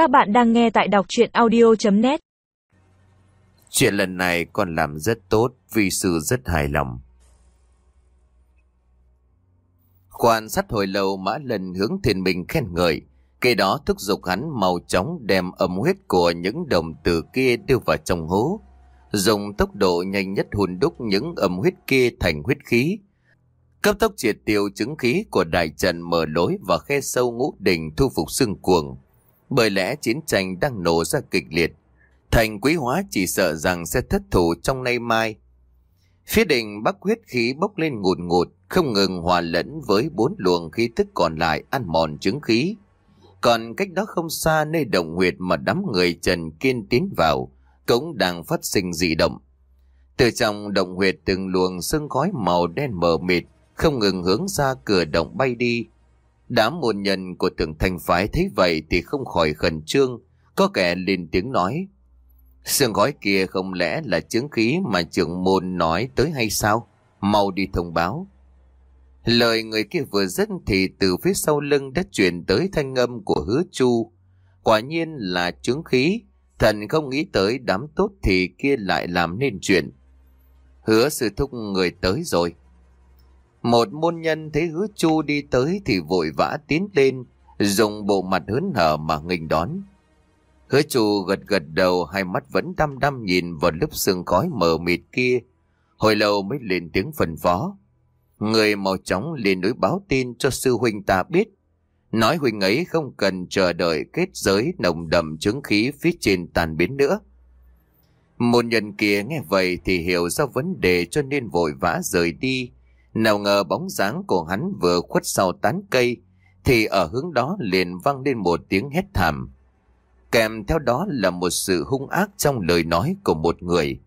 Các bạn đang nghe tại đọc chuyện audio.net Chuyện lần này con làm rất tốt, vì sư rất hài lòng. Quan sát hồi lâu, mã lần hướng thiên bình khen ngợi. Cây đó, thúc giục hắn mau chóng đem âm huyết của những đồng tử kia đưa vào trong hố. Dùng tốc độ nhanh nhất hùn đúc những âm huyết kia thành huyết khí. Cấp tốc triệt tiêu chứng khí của đại trận mở lối và khe sâu ngũ đỉnh thu phục xương cuồng. Bởi lẽ chiến tranh đang nổ ra kịch liệt. Thành quý hóa chỉ sợ rằng sẽ thất thủ trong nay mai. Phía đỉnh bắc huyết khí bốc lên ngụt ngụt, không ngừng hòa lẫn với bốn luồng khí tức còn lại ăn mòn chứng khí. Còn cách đó không xa nơi động huyệt mà đám người Trần Kiên tiến vào, cũng đang phát sinh dị động. Từ trong động huyệt từng luồng sương khói màu đen mờ mịt, không ngừng hướng ra cửa động bay đi. Đám môn nhân của tưởng thành phái thấy vậy thì không khỏi khẩn trương, có kẻ lên tiếng nói. Sương gói kia không lẽ là chứng khí mà trưởng môn nói tới hay sao? Mau đi thông báo. Lời người kia vừa dứt thì từ phía sau lưng đã truyền tới thanh âm của hứa chu. Quả nhiên là chứng khí, thần không nghĩ tới đám tốt thì kia lại làm nên chuyện. Hứa sư thúc người tới rồi. Một môn nhân thấy hứa chu đi tới thì vội vã tiến lên, dùng bộ mặt hớn hở mà nghênh đón. Hứa chu gật gật đầu, hai mắt vẫn đăm đăm nhìn vào lớp sương khói mờ mịt kia. Hồi lâu mới lên tiếng phân phó. Người mau chóng lên núi báo tin cho sư huynh ta biết. Nói huynh ấy không cần chờ đợi kết giới nồng đậm chứng khí phía trên tàn biến nữa. môn nhân kia nghe vậy thì hiểu ra vấn đề cho nên vội vã rời đi. Nào ngờ bóng dáng của hắn vừa khuất sau tán cây, thì ở hướng đó liền vang lên một tiếng hét thảm. Kèm theo đó là một sự hung ác trong lời nói của một người.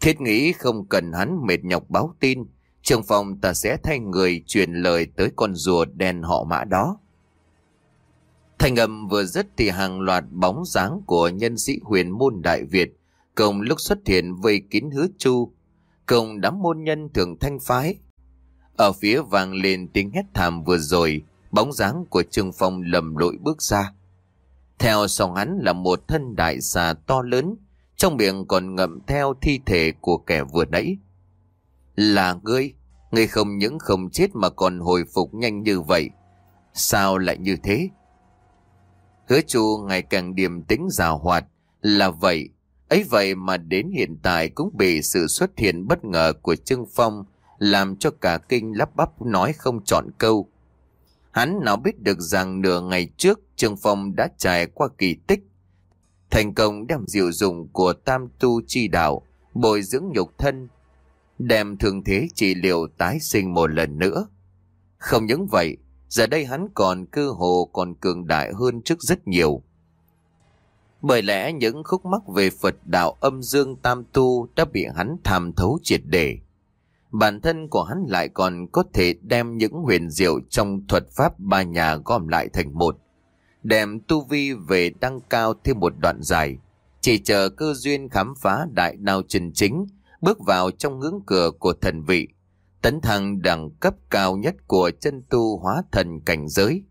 Thiết nghĩ không cần hắn mệt nhọc báo tin, trường phòng ta sẽ thay người truyền lời tới con rùa đen họ mã đó. Thành âm vừa dứt thì hàng loạt bóng dáng của nhân sĩ huyền môn Đại Việt cùng lúc xuất hiện vây kín hứa chu, cùng đám môn nhân thường thanh phái. Ở phía vang lên tiếng hét thảm vừa rồi, bóng dáng của Trương Phong lầm lội bước ra. Theo sau hắn là một thân đại xà to lớn, trong miệng còn ngậm theo thi thể của kẻ vừa nãy. Là ngươi, ngươi không những không chết mà còn hồi phục nhanh như vậy. Sao lại như thế? Hứa chu ngày càng điềm tĩnh rào hoạt, là vậy. ấy vậy mà đến hiện tại cũng bị sự xuất hiện bất ngờ của Trương Phong làm cho cả kinh lắp bắp nói không chọn câu. Hắn nào biết được rằng nửa ngày trước Trương Phong đã trải qua kỳ tích. Thành công đem diệu dụng của tam tu chi đạo, bồi dưỡng nhục thân, đem thường thế trị liệu tái sinh một lần nữa. Không những vậy, giờ đây hắn còn cơ hồ còn cường đại hơn trước rất nhiều. Bởi lẽ những khúc mắc về Phật đạo âm dương tam tu đã bị hắn tham thấu triệt để bản thân của hắn lại còn có thể đem những huyền diệu trong thuật pháp ba nhà gom lại thành một. Đem tu vi về tăng cao thêm một đoạn dài, chỉ chờ cơ duyên khám phá đại đạo chân chính, bước vào trong ngưỡng cửa của thần vị, tấn thăng đẳng cấp cao nhất của chân tu hóa thần cảnh giới.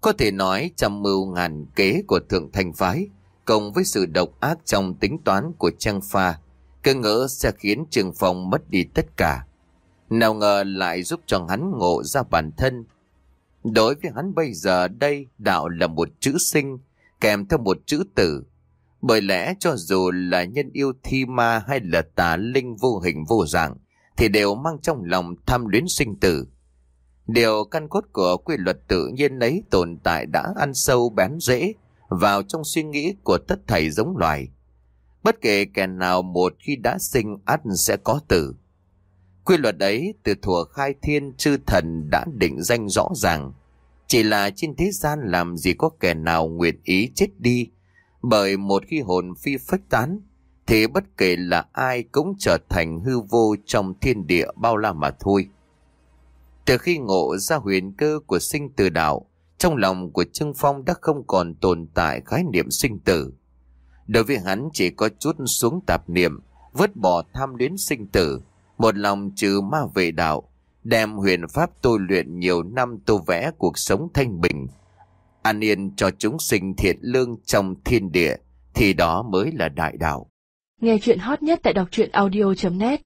Có thể nói trăm mưu ngàn kế của thượng thành phái, cộng với sự độc ác trong tính toán của trang pha, cơ ngỡ sẽ khiến trường phòng mất đi tất cả. Nào ngờ lại giúp cho hắn ngộ ra bản thân. Đối với hắn bây giờ, đây đạo là một chữ sinh, kèm theo một chữ tử. Bởi lẽ cho dù là nhân yêu thi ma hay là tà linh vô hình vô dạng, thì đều mang trong lòng tham luyến sinh tử. Điều căn cốt của quy luật tự nhiên ấy tồn tại đã ăn sâu bén rễ vào trong suy nghĩ của tất thảy giống loài. Bất kể kẻ nào một khi đã sinh ắt sẽ có tử. Quy luật ấy từ thuở khai thiên chư thần đã định danh rõ ràng. Chỉ là trên thế gian làm gì có kẻ nào nguyện ý chết đi. Bởi một khi hồn phi phách tán, thì bất kể là ai cũng trở thành hư vô trong thiên địa bao la mà thôi. Từ khi ngộ ra huyền cơ của sinh tử đạo, trong lòng của Trương Phong đã không còn tồn tại khái niệm sinh tử. Đối với hắn chỉ có chút xuống tạp niệm, vứt bỏ tham đến sinh tử, một lòng trừ ma về đạo, đem huyền pháp tôi luyện nhiều năm tô vẽ cuộc sống thanh bình. an yên cho chúng sinh thiệt lương trong thiên địa, thì đó mới là đại đạo. Nghe chuyện hot nhất tại đọc truyện audio.net